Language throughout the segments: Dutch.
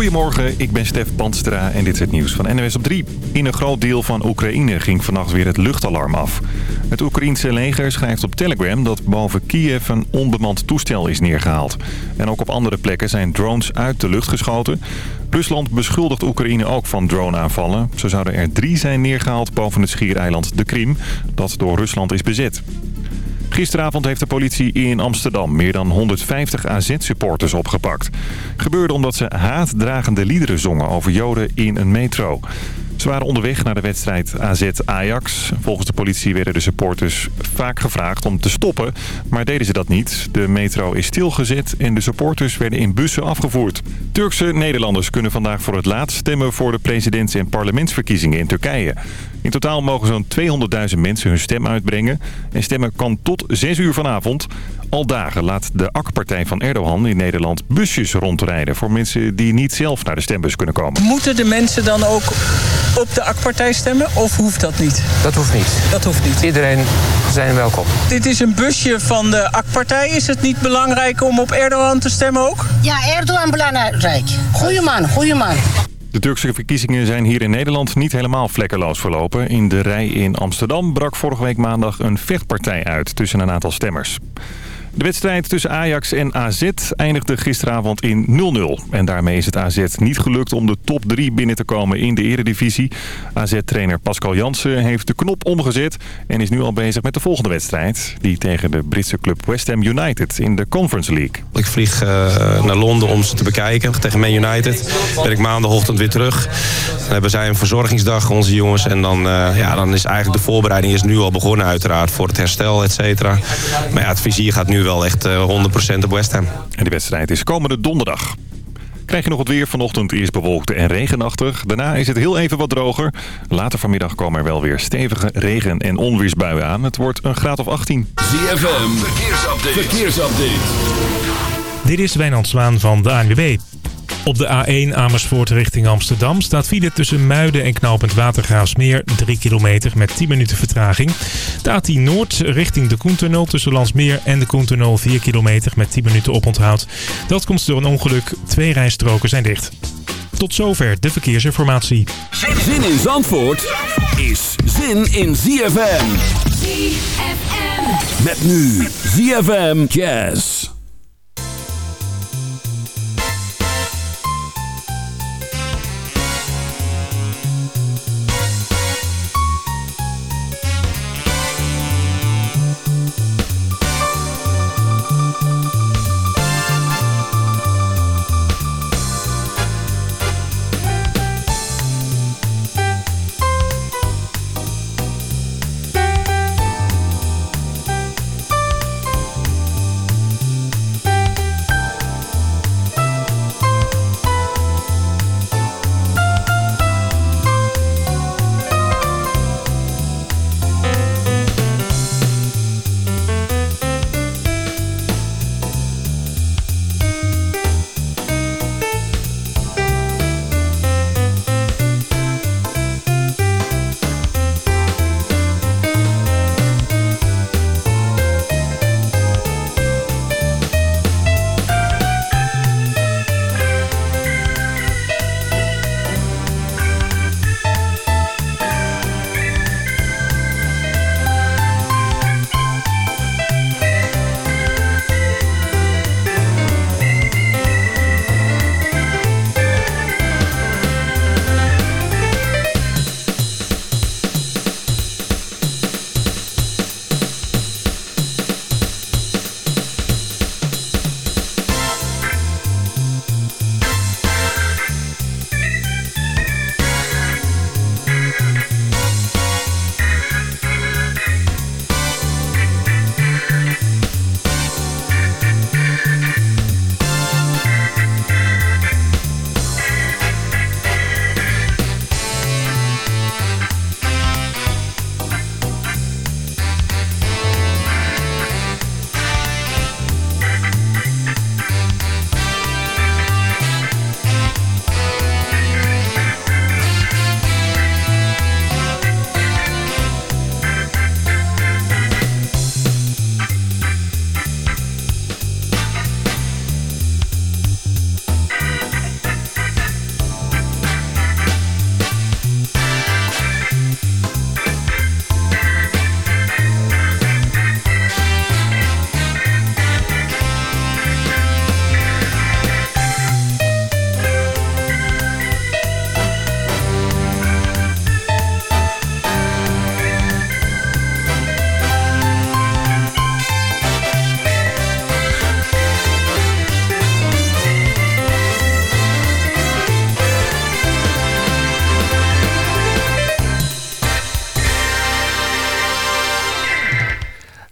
Goedemorgen, ik ben Stef Bandstra en dit is het nieuws van NWS op 3. In een groot deel van Oekraïne ging vannacht weer het luchtalarm af. Het Oekraïense leger schrijft op Telegram dat boven Kiev een onbemand toestel is neergehaald. En ook op andere plekken zijn drones uit de lucht geschoten. Rusland beschuldigt Oekraïne ook van droneaanvallen. Zo zouden er drie zijn neergehaald boven het schiereiland de Krim, dat door Rusland is bezet. Gisteravond heeft de politie in Amsterdam meer dan 150 AZ-supporters opgepakt. Gebeurde omdat ze haatdragende liederen zongen over Joden in een metro. Ze waren onderweg naar de wedstrijd AZ-Ajax. Volgens de politie werden de supporters vaak gevraagd om te stoppen, maar deden ze dat niet. De metro is stilgezet en de supporters werden in bussen afgevoerd. Turkse Nederlanders kunnen vandaag voor het laatst stemmen voor de presidents- en parlementsverkiezingen in Turkije. In totaal mogen zo'n 200.000 mensen hun stem uitbrengen. En stemmen kan tot 6 uur vanavond. Al dagen laat de AK-partij van Erdogan in Nederland busjes rondrijden... voor mensen die niet zelf naar de stembus kunnen komen. Moeten de mensen dan ook op de AK-partij stemmen of hoeft dat niet? Dat hoeft niet. Dat hoeft niet. Iedereen zijn welkom. Dit is een busje van de AK-partij. Is het niet belangrijk om op Erdogan te stemmen ook? Ja, Erdogan belangrijk. Goeie man, goeie man. De Turkse verkiezingen zijn hier in Nederland niet helemaal vlekkeloos verlopen. In de rij in Amsterdam brak vorige week maandag een vechtpartij uit tussen een aantal stemmers. De wedstrijd tussen Ajax en AZ eindigde gisteravond in 0-0. En daarmee is het AZ niet gelukt om de top 3 binnen te komen in de eredivisie. AZ-trainer Pascal Jansen heeft de knop omgezet en is nu al bezig met de volgende wedstrijd. Die tegen de Britse club West Ham United in de Conference League. Ik vlieg uh, naar Londen om ze te bekijken tegen Man United. Ben ik maandagochtend weer terug. Dan hebben zij een verzorgingsdag, onze jongens. En dan, uh, ja, dan is eigenlijk de voorbereiding is nu al begonnen uiteraard voor het herstel, et cetera. Maar ja, het vizier gaat nu wel echt uh, 100% op West Ham. En die wedstrijd is komende donderdag. Krijg je nog het weer vanochtend eerst bewolkt en regenachtig. Daarna is het heel even wat droger. Later vanmiddag komen er wel weer stevige regen- en onweersbuien aan. Het wordt een graad of 18. ZFM, verkeersupdate. verkeersupdate. Dit is Wijnand Zwaan van de ANWB. Op de A1 Amersfoort richting Amsterdam staat file tussen Muiden en knooppunt Watergraafsmeer 3 kilometer met 10 minuten vertraging. De A10 Noord richting de Koentunnel tussen Landsmeer en de Koentunnel 4 kilometer met 10 minuten oponthoud. Dat komt door een ongeluk. Twee rijstroken zijn dicht. Tot zover de verkeersinformatie. Zin in Zandvoort is zin in ZFM. ZFM. Met nu ZFM Jazz.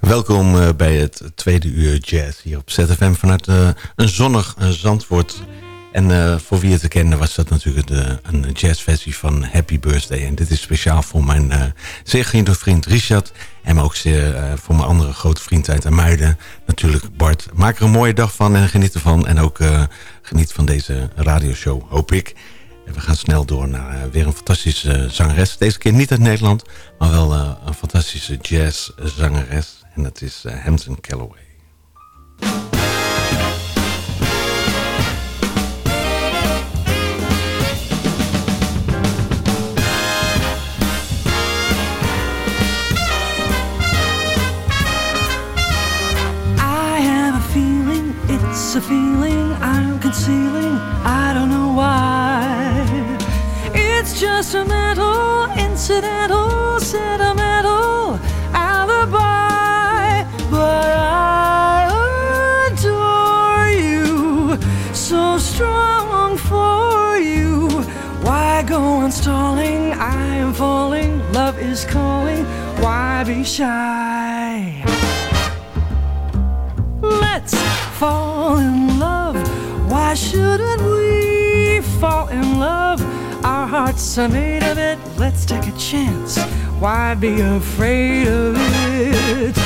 Welkom uh, bij het tweede uur jazz hier op ZFM vanuit uh, een zonnig uh, Zandvoort. En voor wie het te kennen was dat natuurlijk de, een jazzversie van Happy Birthday. En dit is speciaal voor mijn zeer geliefde vriend Richard. En maar ook zeer, voor mijn andere grote vriend uit Amuiden. Natuurlijk Bart. Maak er een mooie dag van en geniet ervan. En ook geniet van deze radioshow, hoop ik. En we gaan snel door naar weer een fantastische zangeres. Deze keer niet uit Nederland, maar wel een fantastische jazzzangeres. En dat is uh, Hampton Calloway. It's a feeling I'm concealing. I don't know why. It's just a mental, incidental, sentimental falling, love is calling. Why be shy? Let's fall in love. Why shouldn't we fall in love? Our hearts are made of it. Let's take a chance. Why be afraid of it?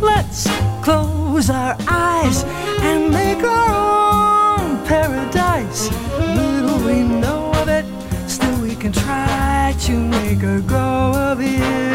Let's close our eyes and make our own paradise. Little we know to make a go of it.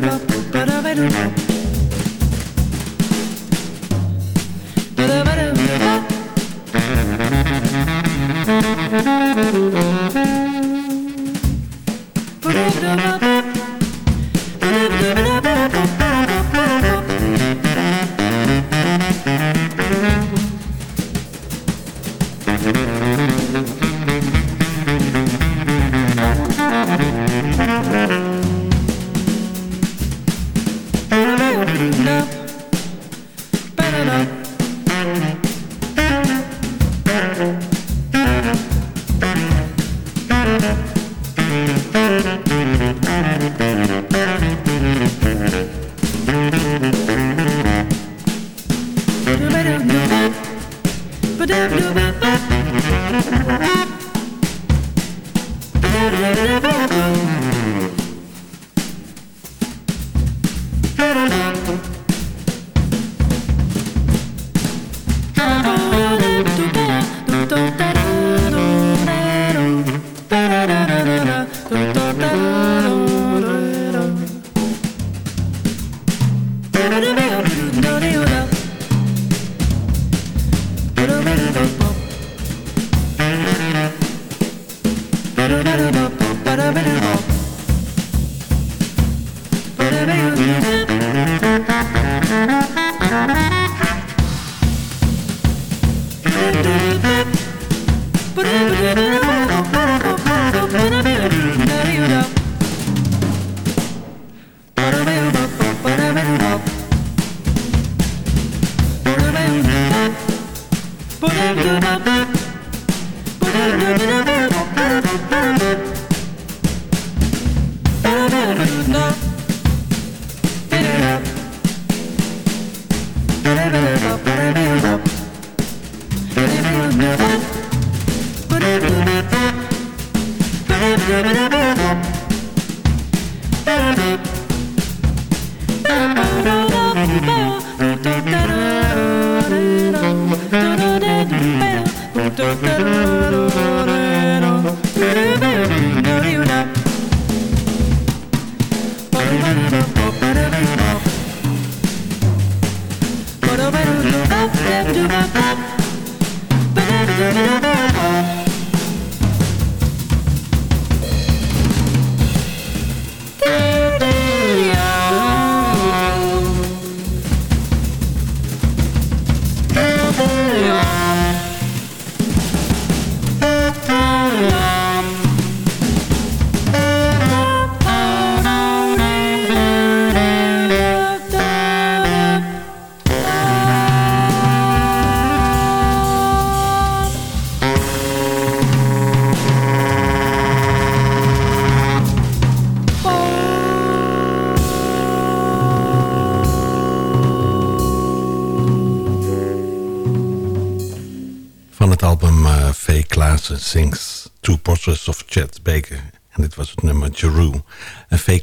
ba da ba ba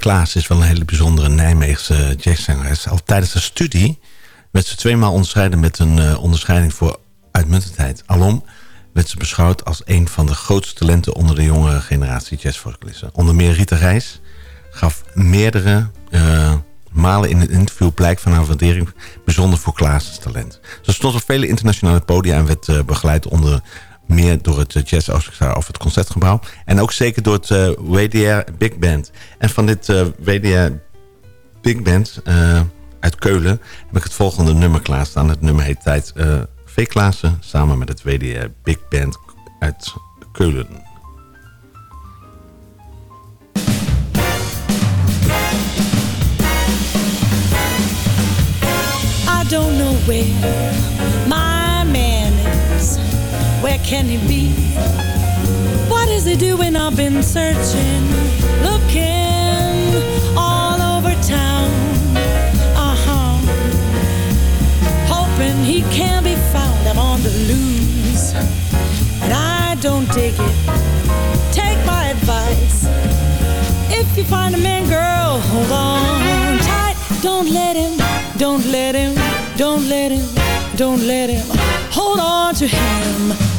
Klaas is wel een hele bijzondere Nijmeegse jazzzangeres. Al tijdens de studie werd ze tweemaal onderscheiden met een eh, onderscheiding voor uitmuntendheid. Alom werd ze beschouwd als een van de grootste talenten onder de jonge generatie jazzvocalisten. Onder meer Rita Reis gaf meerdere eh, malen in het interview blijk van haar waardering bijzonder voor Klaas' talent. Ze stond op vele internationale podia en werd eh, begeleid onder meer door het Jazz Orchestra of het Concertgebouw. En ook zeker door het uh, WDR Big Band. En van dit uh, WDR Big Band uit Keulen heb ik het volgende nummer klaarstaan. Het nummer heet Tijd V. Klaassen samen met het WDR Big Band uit Keulen. I don't know where can he be? What is he doing? I've been searching, looking all over town. Uh huh. Hoping he can be found. I'm on the loose. And I don't dig it. Take my advice. If you find a man, girl, hold on tight. Don't let him, don't let him, don't let him, don't let him. Hold on to him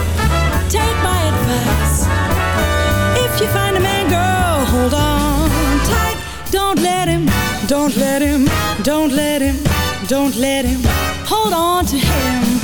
you find a man, girl, hold on tight. Don't let him, don't let him, don't let him, don't let him. Hold on to him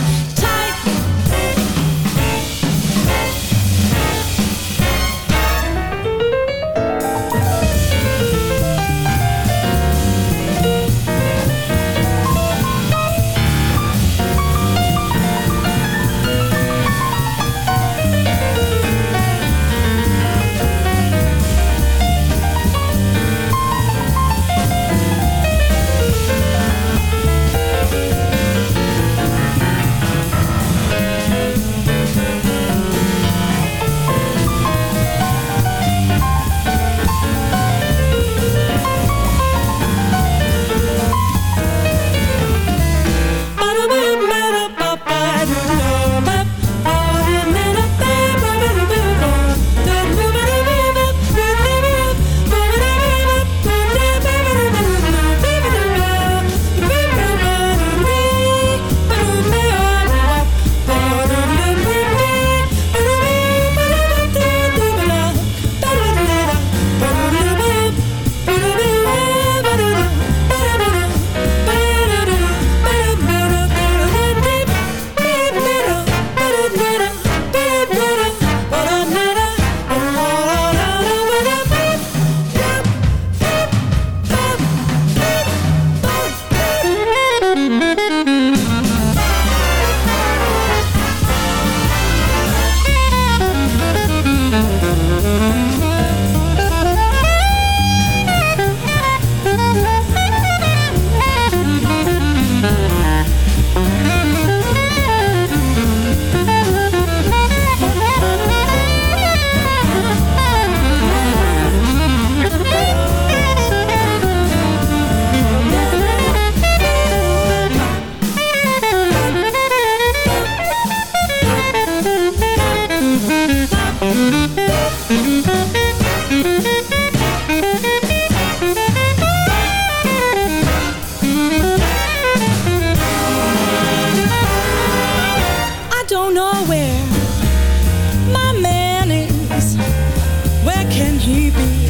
baby.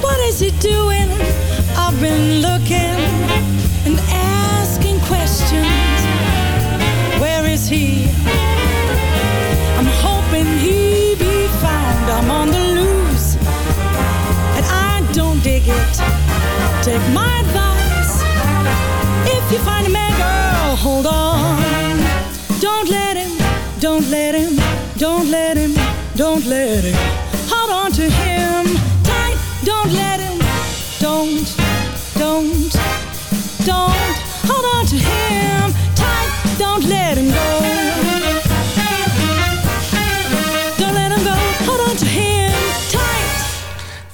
What is he doing? I've been looking and asking questions. Where is he? I'm hoping he be found. I'm on the loose and I don't dig it. Take my advice. If you find a man, girl, hold on. Don't let him, don't let him, don't let him, don't let him Don't let him go. Don't let him go. Hold on to him tight.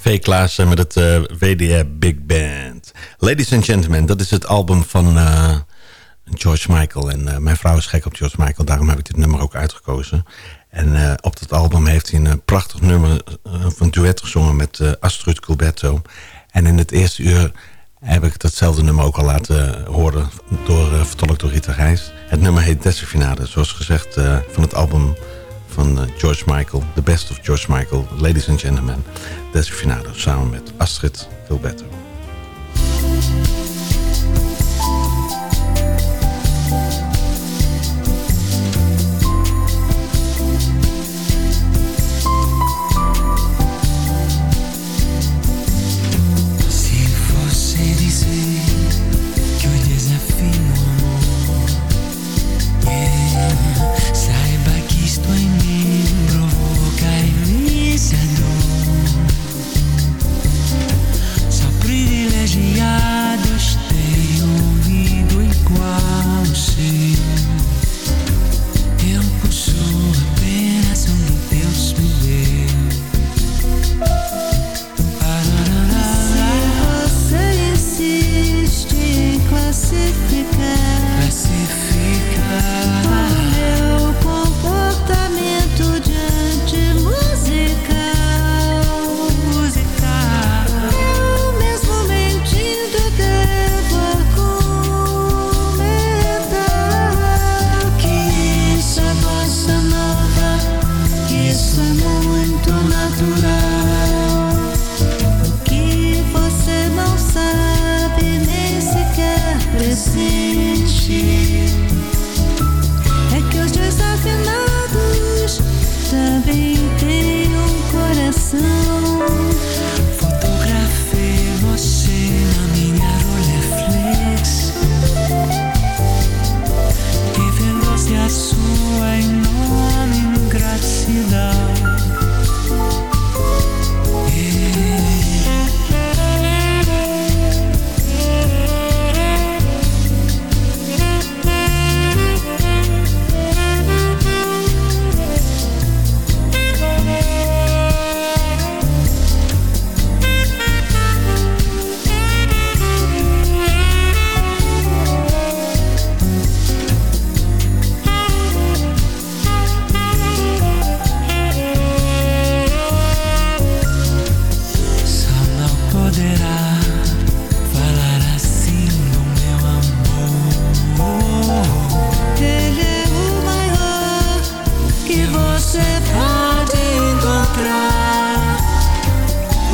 V. Klaassen met het eh, WDR Big Band. Ladies and Gentlemen, dat is het album van eh, George Michael. En eh, mijn vrouw is gek op George Michael, daarom heb ik dit nummer ook uitgekozen. En eh, op dat album heeft hij een eh, prachtig nummer eh, van duet gezongen met eh, Astrid Gilberto. En in het eerste uur heb ik datzelfde nummer ook al laten horen, door, eh, vertolkt door Rita Reis. Het nummer heet Desafinade, zoals gezegd eh, van het album van eh, George Michael. The Best of George Michael, Ladies and Gentlemen. Desafinade, samen met Astrid Gilberto.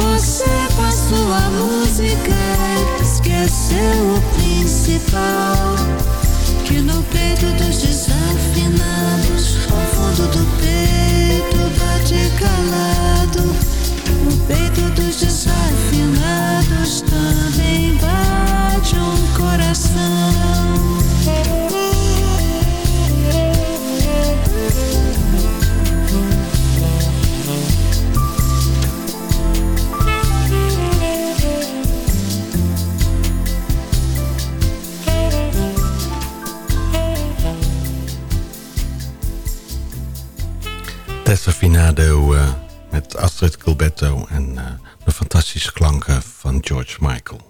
Você com a sua música esqueceu o principal. Que no peito dos desafinados, ao fundo do peito bate calado. No peito dos desafinados também bate um coração. Desafinado eh, met Astrid Gilberto en eh, de fantastische klanken van George Michael.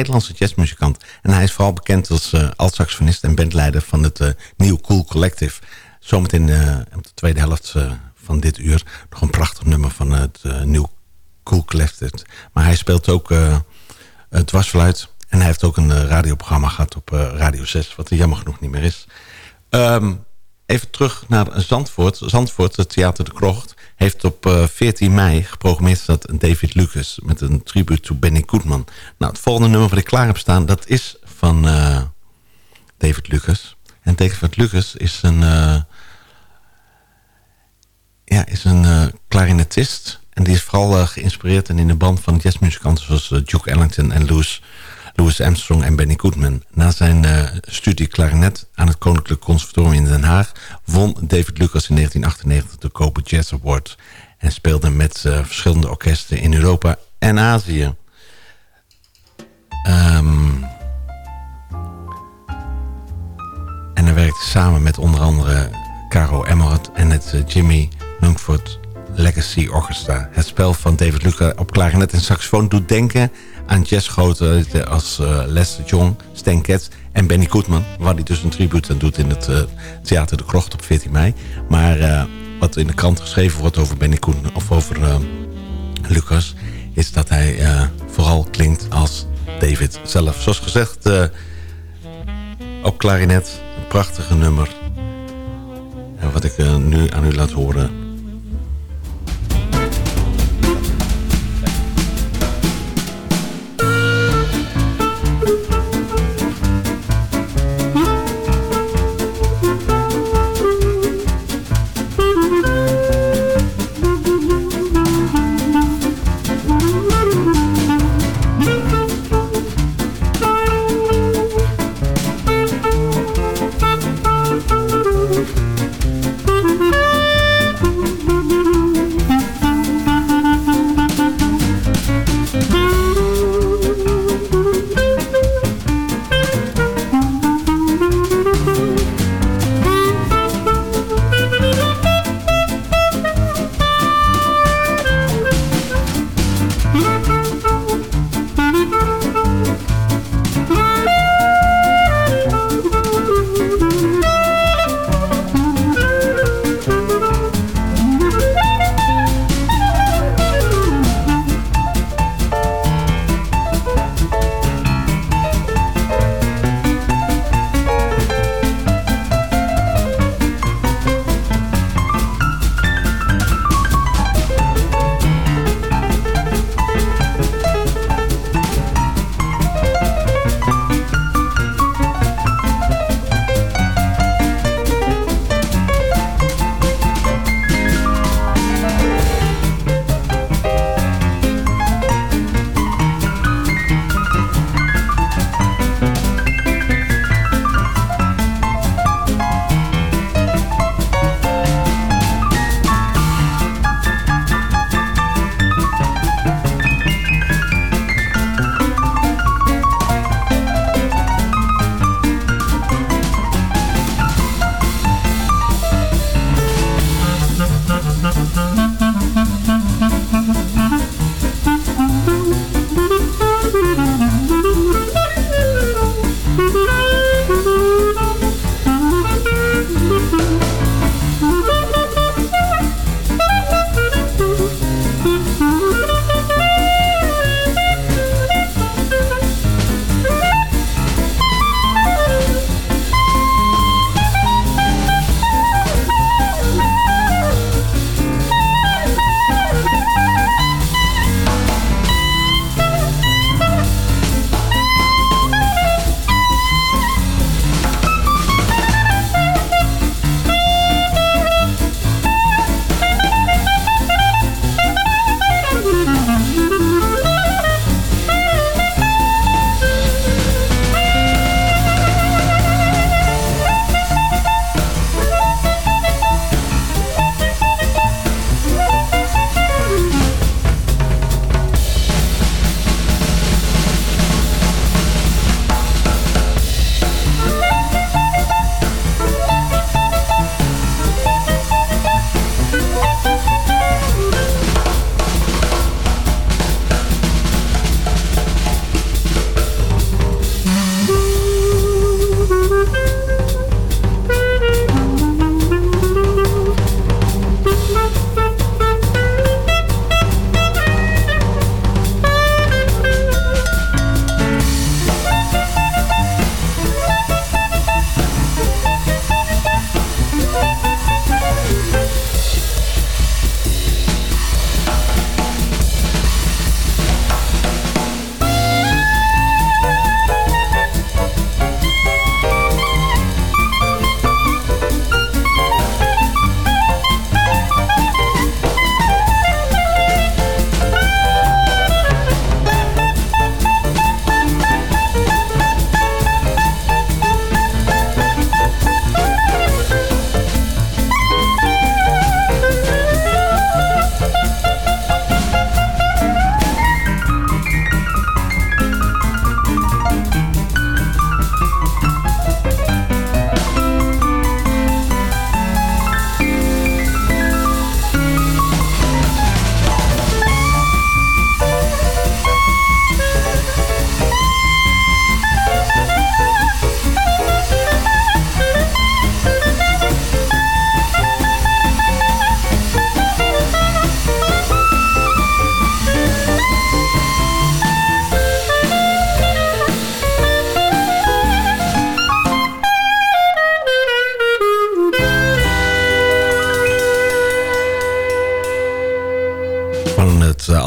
Nederlandse jazzmuzikant. En hij is vooral bekend als uh, altsaxofonist en bandleider van het uh, New Cool Collective. Zometeen uh, op de tweede helft van dit uur nog een prachtig nummer van het New Cool Collective. Maar hij speelt ook het dwarsfluit. En hij heeft ook een radioprogramma gehad op Radio 6, wat er jammer genoeg niet meer is. Um, even terug naar Zandvoort. Zandvoort, het Theater de Krocht, heeft op uh, 14 mei geprogrammeerd staat David Lucas met een tribute to Benny Goodman. Nou, het volgende nummer wat ik klaar heb staan, dat is van uh, David Lucas. En David Lucas is een, uh, ja, is een klarinetist. En die is vooral geïnspireerd en in de band van jazzmuzikanten zoals Duke Ellington en Louis Louis Armstrong en Benny Goodman. Na zijn uh, studie klarinet aan het Koninklijk Conservatorium in Den Haag... won David Lucas in 1998 de Koper Jazz Award... en speelde met uh, verschillende orkesten in Europa en Azië. Um, en hij werkte samen met onder andere Caro Emerald en het uh, Jimmy Lungford Legacy Orchestra. Het spel van David Lucas op klarinet en saxofoon doet denken aan jazzgroten als uh, Lester Young, Stan Getz en Benny Goodman. Waar hij dus een tribute aan doet in het uh, Theater de Krocht op 14 mei. Maar wat in de krant geschreven wordt over Benny Goodman of over Lucas... is dat hij vooral klinkt als David zelf. Zoals gezegd, op klarinet, een prachtige nummer. En wat ik nu aan u laat horen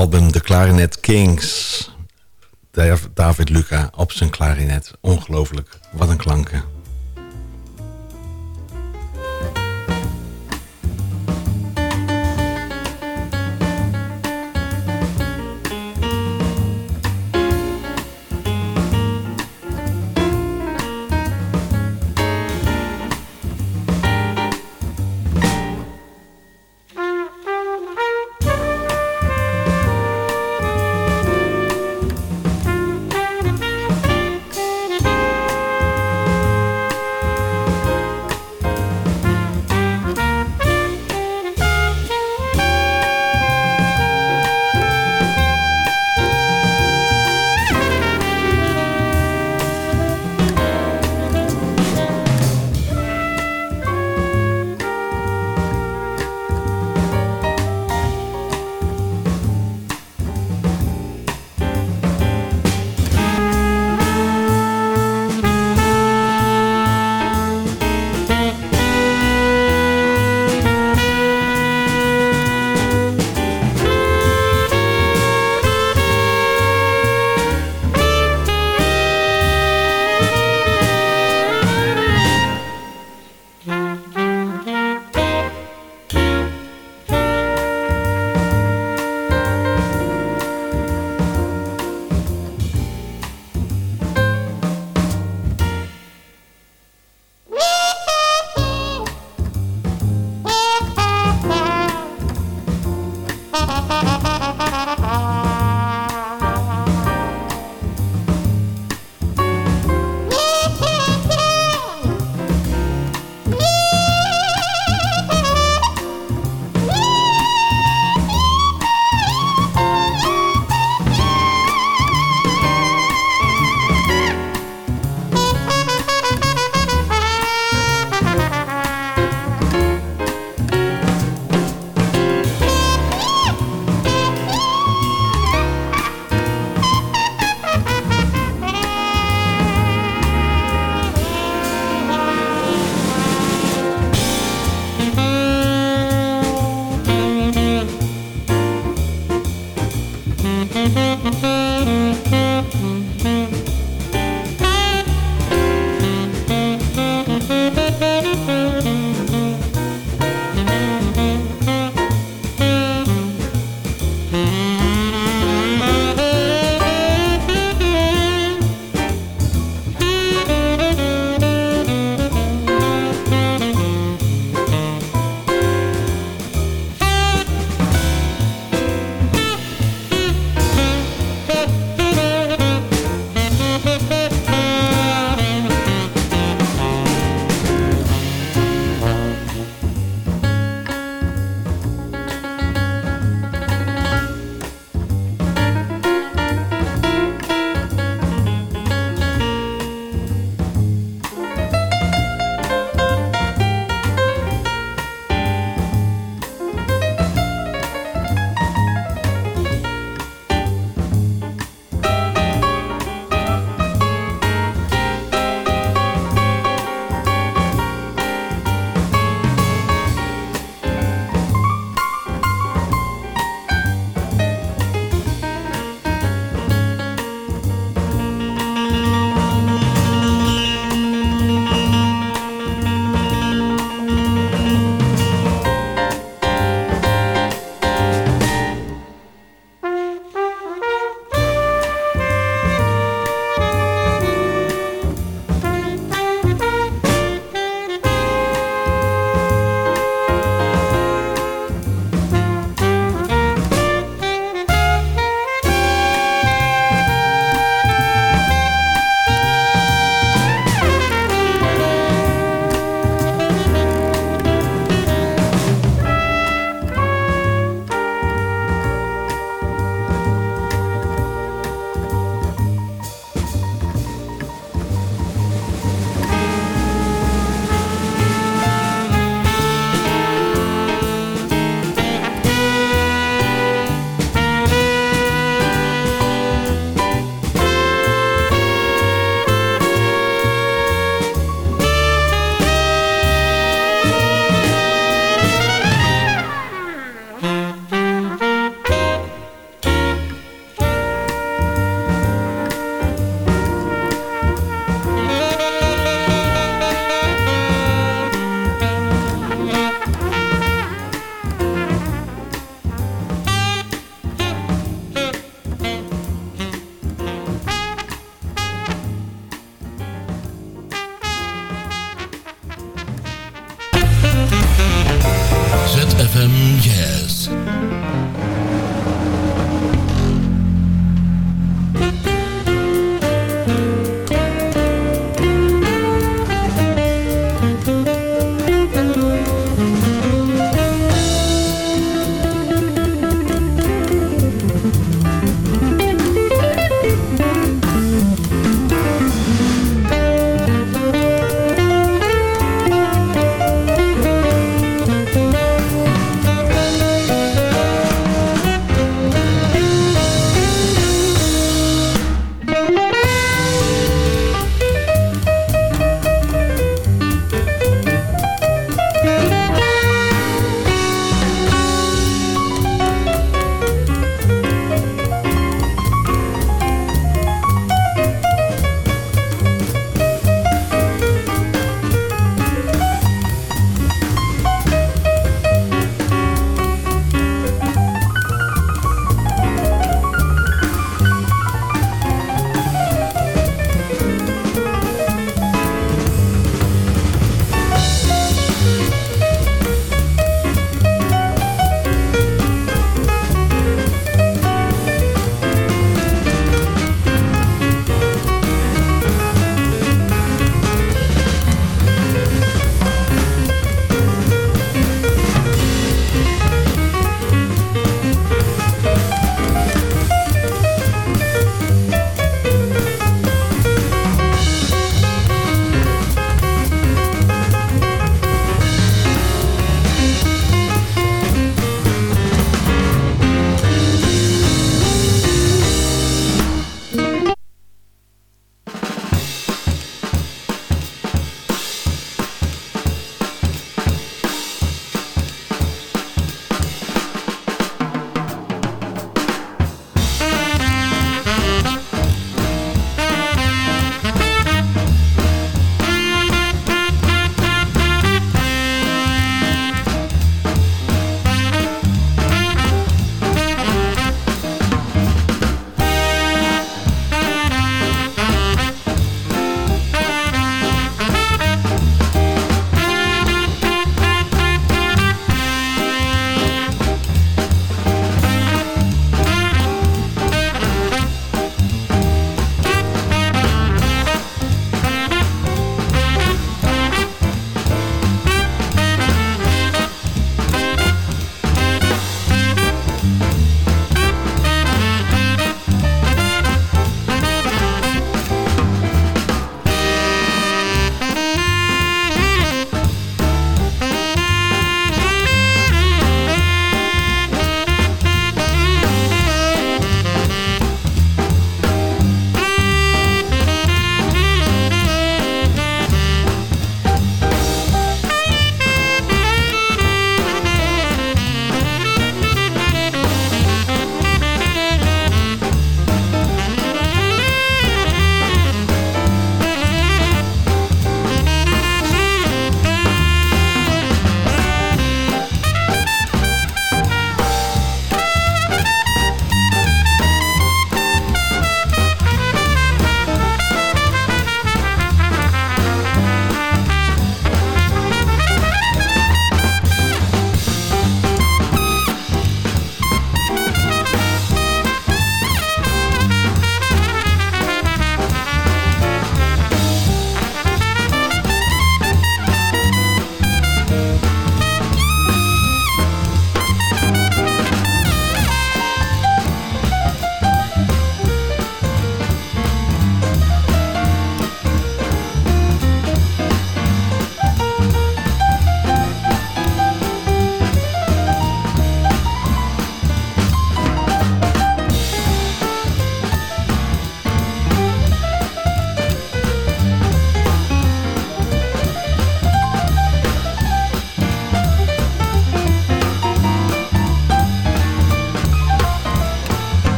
album The Clarinet Kings. Dav- David Luca op zijn klarinet. Ongelooflijk. Wat een klanken.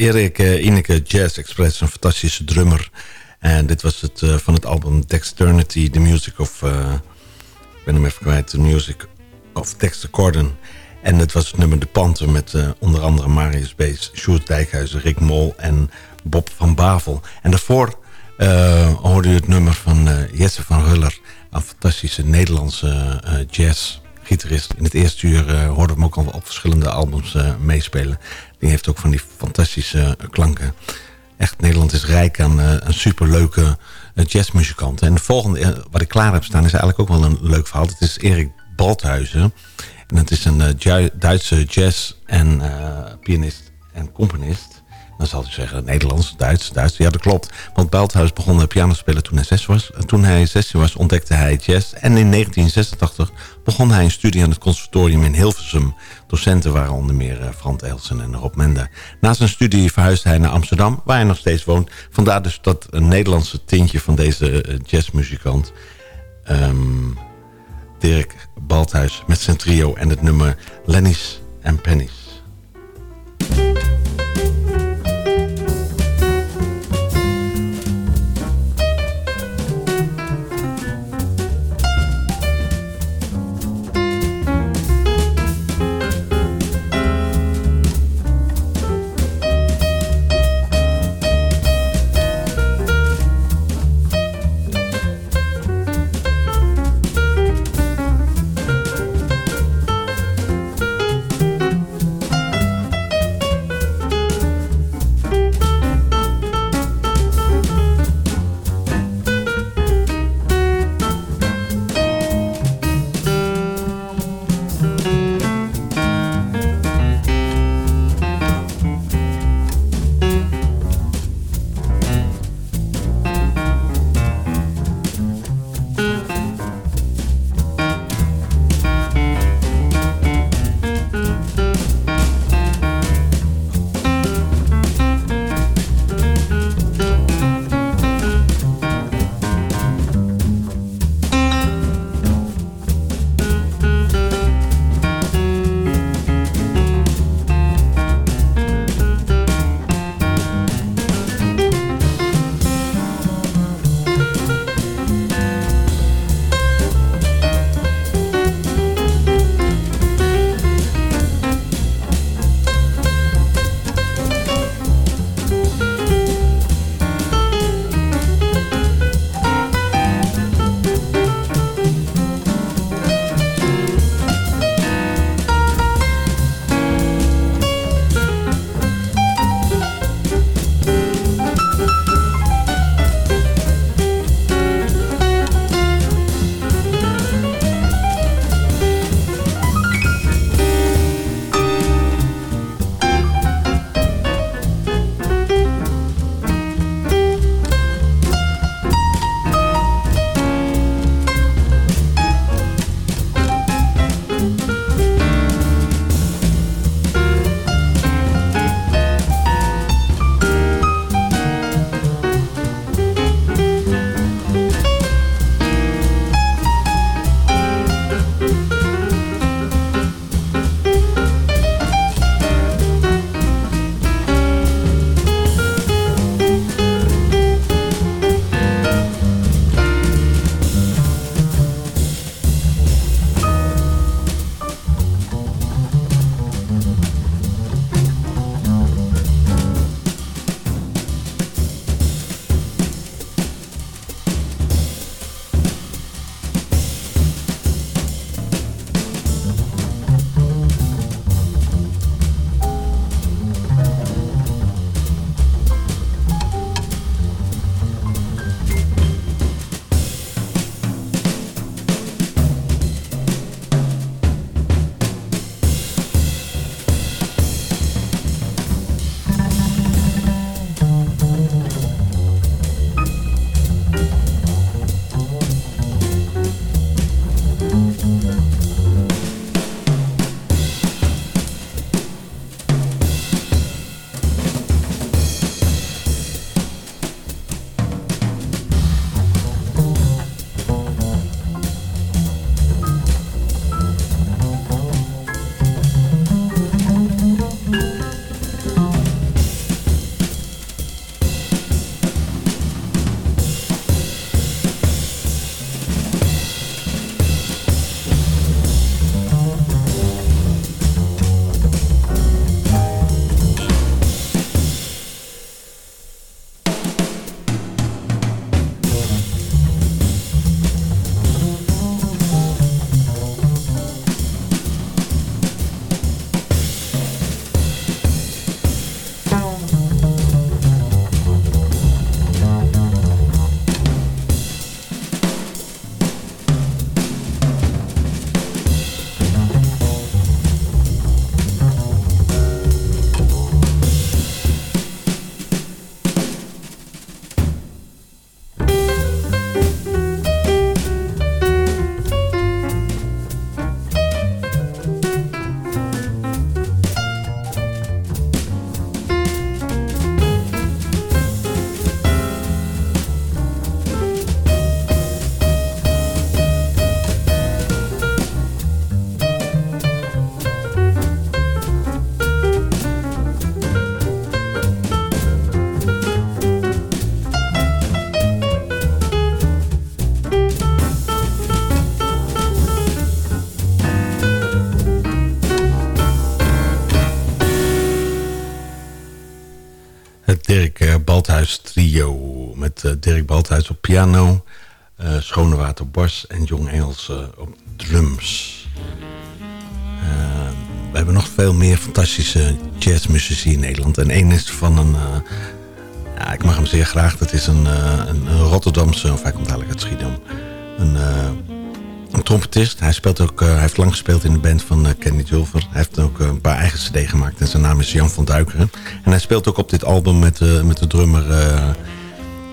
Erik uh, Ineke Jazz Express, een fantastische drummer. En dit was het uh, van het album Dexternity, The Music of... Uh, ik ben hem even kwijt, The Music of Dexter Corden. En het was het nummer De Panter met onder andere Marius Bees, Sjoerd Dijkhuizen, Rick Mol en Bob van Bavel. En daarvoor hoorde u het nummer van Jesse van Huller... een fantastische Nederlandse jazz gitarist. In het eerste uur hoorden we hem ook al op verschillende albums meespelen. Die heeft ook van die fantastische uh, klanken. Echt, Nederland is rijk aan een superleuke jazzmuzikanten. En de volgende, wat ik klaar heb staan, is eigenlijk ook wel een leuk verhaal. Het is Erik Balthuizen. En dat is een Duitse jazz- en pianist en componist. Dan zal hij zeggen Nederlands, Duits, Duits. Ja, dat klopt. Want Balthuis begon piano spelen toen hij zes was. En toen hij 16 was ontdekte hij jazz. En in 1986 begon hij een studie aan het conservatorium in Hilversum. Docenten waren onder meer Frans Elsen en Rob Mende. Na zijn studie verhuisde hij naar Amsterdam, waar hij nog steeds woont. Vandaar dus dat een Nederlandse tintje van deze jazzmuzikant... Um, Dirk Balthuis met zijn trio en het nummer Lenny's and Pennies. Balthuis trio. Met eh, Dirk Balthuis op piano. eh Schonewater bas. En Jong Engels eh, op drums. We hebben nog veel meer fantastische jazzmuzici in Nederland. En één is van een... ja, ik mag hem zeer graag. Dat is een, een, een Rotterdamse... Of hij komt eigenlijk uit Schiedam. Een... een trompetist. Hij, speelt ook, eh, hij heeft lang gespeeld in de band van eh, Kenny Julver. Hij heeft ook eh, een paar eigen cd gemaakt. En zijn naam is Jan van Duikeren. En hij speelt ook op dit album met, met de drummer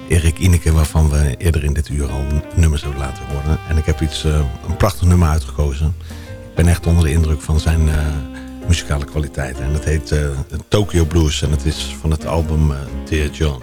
Erik Ineke... waarvan we eerder in dit uur al nummers hebben laten horen. En ik heb iets, een prachtig nummer uitgekozen. Ik ben echt onder de indruk van zijn muzikale kwaliteiten. En dat heet eh, Tokyo Blues. En het is van het album Dear John.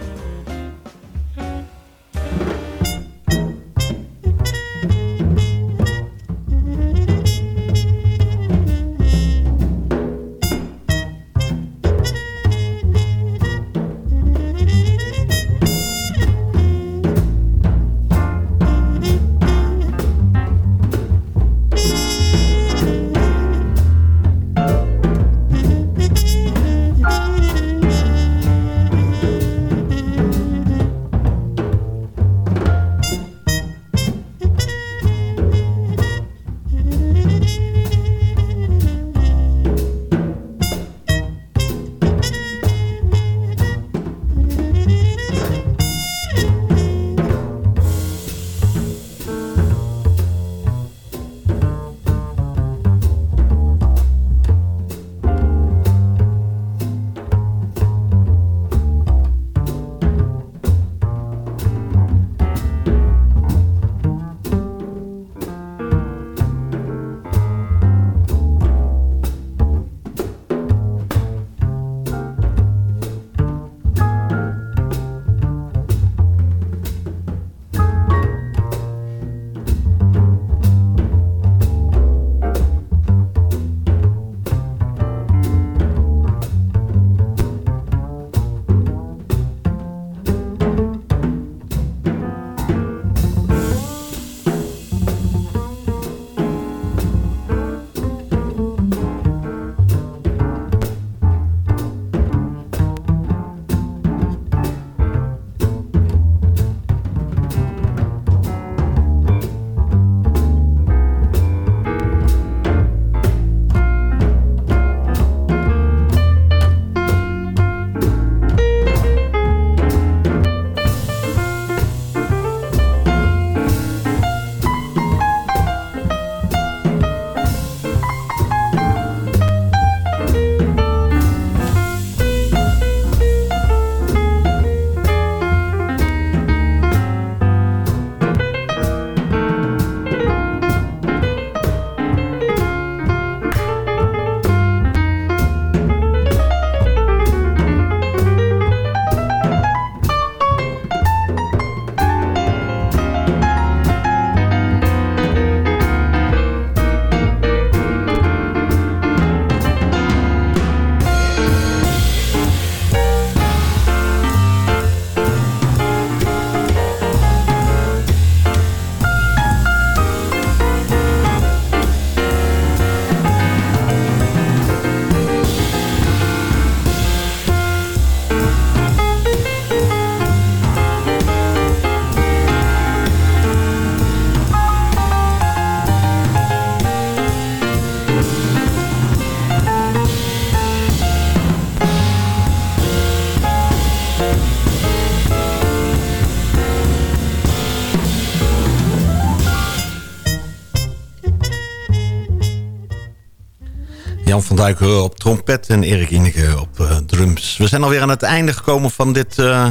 Duiken op trompet en Erik Ineke op eh, drums. We zijn alweer aan het einde gekomen van dit, eh,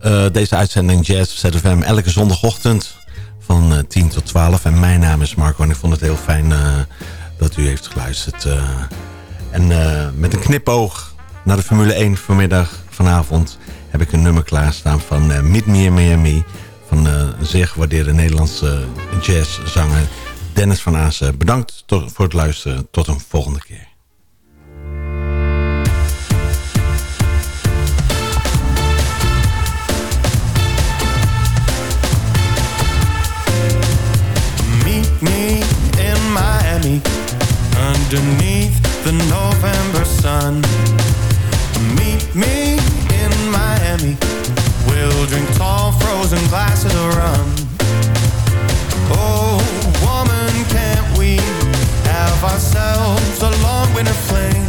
eh, deze uitzending Jazz ZFM. Elke zondagochtend van eh, 10 tot 12. En mijn naam is Marco en ik vond het heel fijn eh, dat u heeft geluisterd. eh. en eh, met een knipoog naar de Formule 1 vanmiddag, vanavond... heb ik een nummer klaarstaan van eh, Meet Me in Miami... van eh, een zeer gewaardeerde Nederlandse jazzzanger Dennis van Aassen. Bedankt voor het luisteren. Tot een volgende keer. underneath the November sun. Meet me in Miami. We'll drink tall frozen glasses of rum Oh, woman, can't we Have ourselves a long winter fling?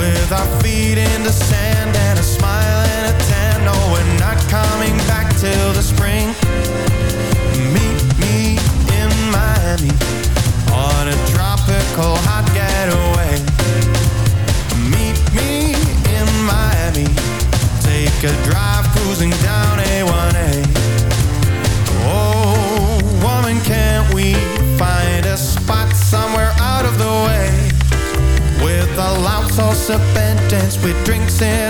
With our feet in the sand and a smile and a tan. No, we're not coming back till the spring. Meet me in Miami tropical hot getaway. Meet me in Miami. Take a drive cruising down A1A Oh, woman, can't we find a spot somewhere out of the way? With a loud salsa and dance with drinks in